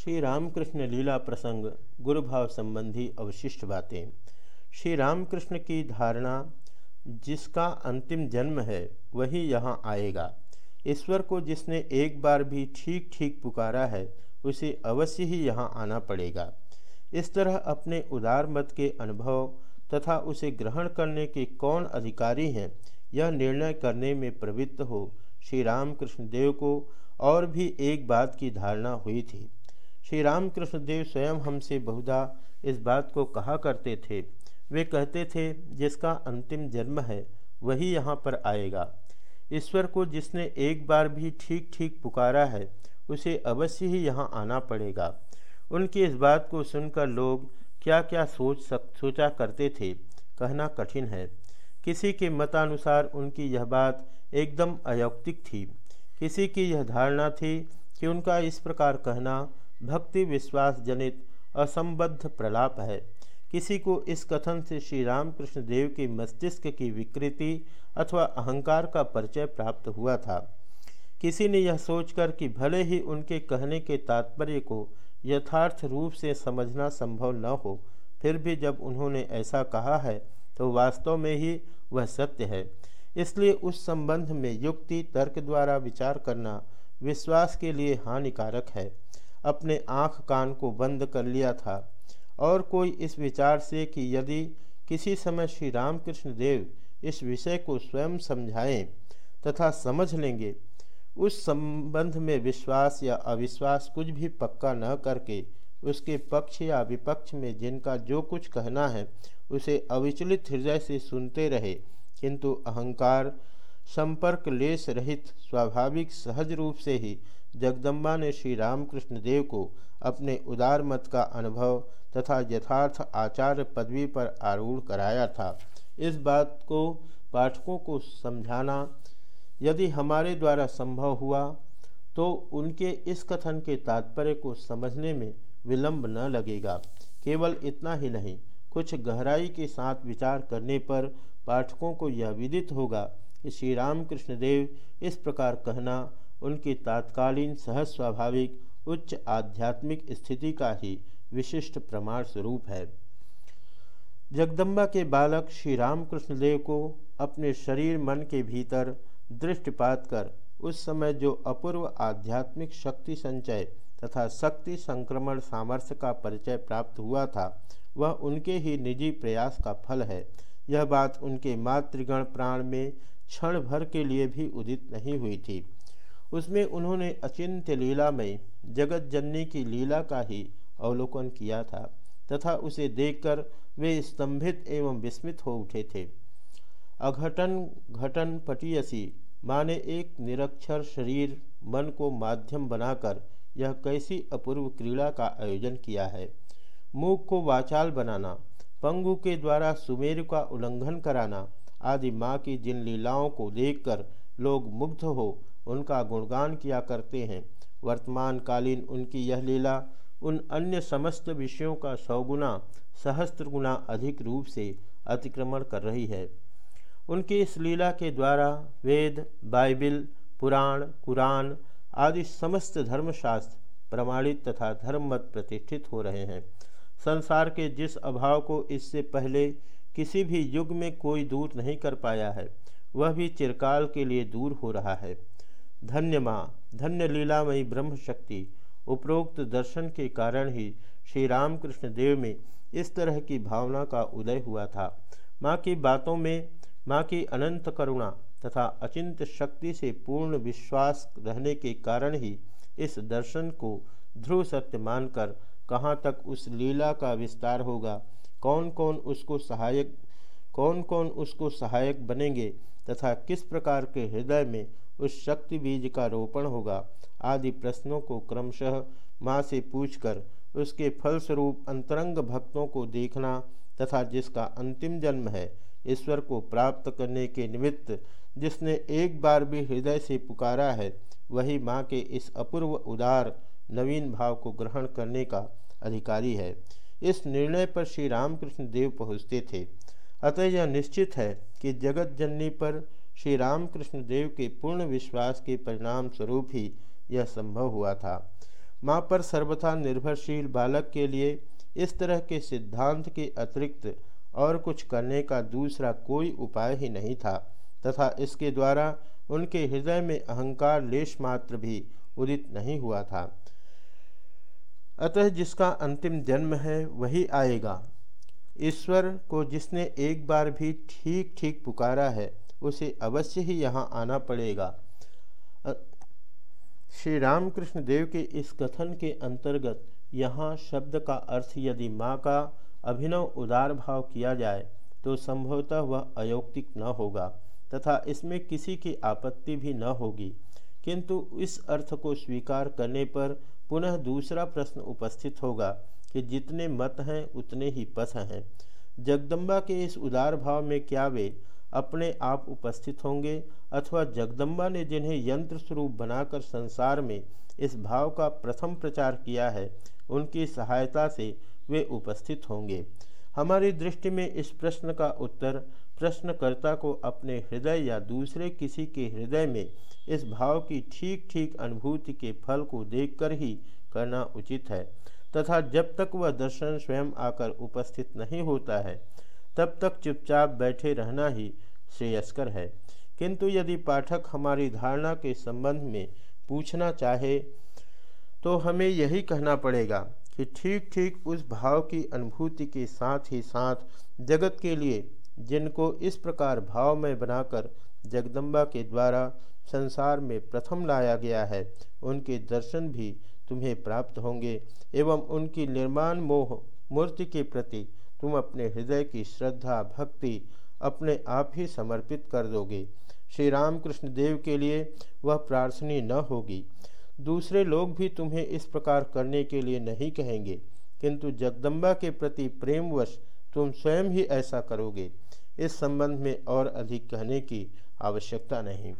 श्री रामकृष्ण लीला प्रसंग गुरु भाव संबंधी अवशिष्ट बातें। श्री रामकृष्ण की धारणा, जिसका अंतिम जन्म है, वही यहाँ आएगा। ईश्वर को जिसने एक बार भी ठीक ठीक पुकारा है, उसे अवश्य ही यहाँ आना पड़ेगा। इस तरह अपने उदार मत के अनुभव तथा उसे ग्रहण करने के कौन अधिकारी हैं, यह निर्णय करने में प्रवृत्त हो, श्री रामकृष्ण देव को और भी एक बात की धारणा हुई थी। श्री रामकृष्ण देव स्वयं हमसे बहुधा इस बात को कहा करते थे। वे कहते थे, जिसका अंतिम जन्म है, वही यहाँ पर आएगा। ईश्वर को जिसने एक बार भी ठीक ठीक पुकारा है, उसे अवश्य ही यहाँ आना पड़ेगा। उनकी इस बात को सुनकर लोग क्या क्या सोच सक, सोचा करते थे, कहना कठिन है। किसी के मतानुसार उनकी यह बात एकदम अयौक्तिक थी। किसी की यह धारणा थी कि उनका इस प्रकार कहना भक्ति विश्वास जनित असंबद्ध प्रलाप है। किसी को इस कथन से श्री रामकृष्ण देव के मस्तिष्क की विकृति अथवा अहंकार का परिचय प्राप्त हुआ था। किसी ने यह सोचकर कि भले ही उनके कहने के तात्पर्य को यथार्थ रूप से समझना संभव न हो, फिर भी जब उन्होंने ऐसा कहा है तो वास्तव में ही वह सत्य है। इसलिए उस संबंध में युक्ति, तर्क द्वारा विचार करना विश्वास के लिए हानिकारक है। अपने आँख कान को बंद कर लिया था। और कोई इस विचार से कि यदि किसी समय श्री रामकृष्ण देव इस विषय को स्वयं समझाएँ तथा समझ लेंगे, उस संबंध में विश्वास या अविश्वास कुछ भी पक्का न करके उसके पक्ष या विपक्ष में जिनका जो कुछ कहना है, उसे अविचलित हृदय से सुनते रहे। किंतु अहंकार, संपर्क लेस रहित, स्वाभाविक, सहज रूप से ही जगदम्बा ने श्री रामकृष्ण देव को अपने उदार मत का अनुभव तथा यथार्थ आचार्य पदवी पर आरूढ़ कराया था। इस बात को पाठकों को समझाना, यदि हमारे द्वारा संभव हुआ तो उनके इस कथन के तात्पर्य को समझने में विलंब न लगेगा। केवल इतना ही नहीं, कुछ गहराई के साथ विचार करने पर पाठकों को यह विदित होगा कि श्री रामकृष्ण देव इस प्रकार कहना उनकी तात्कालीन सहज स्वाभाविक उच्च आध्यात्मिक स्थिति का ही विशिष्ट प्रमाण स्वरूप है। जगदम्बा के बालक श्री रामकृष्ण देव को अपने शरीर मन के भीतर दृष्टिपात कर उस समय जो अपूर्व आध्यात्मिक शक्ति संचय तथा शक्ति संक्रमण सामर्थ्य का परिचय प्राप्त हुआ था, वह उनके ही निजी प्रयास का फल है। यह बात उनके मातृगण प्राण में क्षण भर के लिए भी उदित नहीं हुई थी। उसमें उन्होंने अचिंत्य लीला में जगत जननी की लीला का ही अवलोकन किया था तथा उसे देखकर वे स्तंभित एवं विस्मित हो उठे थे। अघटन घटन पटियसी माँ ने एक निरक्षर शरीर मन को माध्यम बनाकर यह कैसी अपूर्व क्रीड़ा का आयोजन किया है। मुख को वाचाल बनाना, पंगु के द्वारा सुमेर का उल्लंघन कराना आदि माँ की जिन लीलाओं को देखकर लोग मुग्ध हो उनका गुणगान किया करते हैं। वर्तमान कालीन उनकी यह लीला उन अन्य समस्त विषयों का सौगुना सहस्त्र गुना अधिक रूप से अतिक्रमण कर रही है। उनकी इस लीला के द्वारा वेद, बाइबिल, पुराण, कुरान आदि समस्त धर्मशास्त्र प्रमाणित तथा धर्ममत प्रतिष्ठित हो रहे हैं। संसार के जिस अभाव को इससे पहले किसी भी युग में कोई दूर नहीं कर पाया है, वह भी चिरकाल के लिए दूर हो रहा है। धन्य माँ धन्य लीलामयी ब्रह्म शक्ति उपरोक्त दर्शन के कारण ही श्री रामकृष्ण देव में इस तरह की भावना का उदय हुआ था। माँ की बातों में माँ की अनंत करुणा तथा अचिंत शक्ति से पूर्ण विश्वास रहने के कारण ही इस दर्शन को ध्रुव सत्य मानकर कहाँ तक उस लीला का विस्तार होगा कौन कौन उसको सहायक कौन कौन उसको सहायक बनेंगे तथा किस प्रकार के हृदय में उस शक्ति बीज का रोपण होगा आदि प्रश्नों को क्रमशः माँ से पूछकर उसके फलस्वरूप अंतरंग भक्तों को देखना तथा जिसका अंतिम जन्म है, ईश्वर को प्राप्त करने के निमित्त जिसने एक बार भी हृदय से पुकारा है, वही माँ के इस अपूर्व उदार, नवीन भाव को ग्रहण करने का अधिकारी है। इस निर्णय पर श्री रामकृष्ण देव पहुँचते थे। अतः यह निश्चित है कि जगत जननी पर श्री रामकृष्ण देव के पूर्ण विश्वास के परिणाम स्वरूप ही यह संभव हुआ था। माँ पर सर्वथा निर्भरशील बालक के लिए इस तरह के सिद्धांत के अतिरिक्त और कुछ करने का दूसरा कोई उपाय ही नहीं था, तथा इसके द्वारा उनके हृदय में अहंकार लेश मात्र भी उदित नहीं हुआ था। अतः जिसका अंतिम जन्म है वही आएगा। ईश्वर को जिसने एक बार भी ठीक ठीक पुकारा है, उसे अवश्य ही यहाँ आना पड़ेगा। श्री रामकृष्ण देव के इस कथन के अंतर्गत यहाँ शब्द का अर्थ यदि माँ का अभिनव उदार भाव किया जाए तो संभवतः वह अयोक्तिक न होगा, तथा इसमें किसी की आपत्ति भी न होगी। किंतु इस अर्थ को स्वीकार करने पर पुनः दूसरा प्रश्न उपस्थित होगा। कि जितने मत हैं, उतने ही पथ हैं। जगदम्बा के इस उदार भाव में क्या वे अपने आप उपस्थित होंगे? अथवा जगदम्बा ने जिन्हें यंत्र स्वरूप बनाकर संसार में इस भाव का प्रथम प्रचार किया है, उनकी सहायता से वे उपस्थित होंगे? हमारी दृष्टि में इस प्रश्न का उत्तर प्रश्नकर्ता को अपने हृदय या दूसरे किसी के हृदय में इस भाव की ठीक ठीक अनुभूति के फल को देखकर ही करना उचित है। तथा जब तक वह दर्शन स्वयं आकर उपस्थित नहीं होता है, तब तक चुपचाप बैठे रहना ही श्रेयस्कर है। किंतु यदि पाठक हमारी धारणा के संबंध में पूछना चाहे तो हमें यही कहना पड़ेगा कि ठीक ठीक उस भाव की अनुभूति के साथ ही साथ जगत के लिए, जिनको इस प्रकार भाव में बनाकर जगदम्बा के द्वारा संसार में प्रथम लाया गया है, उनके दर्शन भी तुम्हें प्राप्त होंगे एवं उनकी निर्माण मोह मूर्ति के प्रति तुम अपने हृदय की श्रद्धा, भक्ति अपने आप ही समर्पित कर दोगे। श्री रामकृष्ण देव के लिए वह प्रार्थनी न होगी। दूसरे लोग भी तुम्हें इस प्रकार करने के लिए नहीं कहेंगे, किंतु जगदम्बा के प्रति प्रेमवश तुम स्वयं ही ऐसा करोगे। इस संबंध में और अधिक कहने की आवश्यकता नहीं।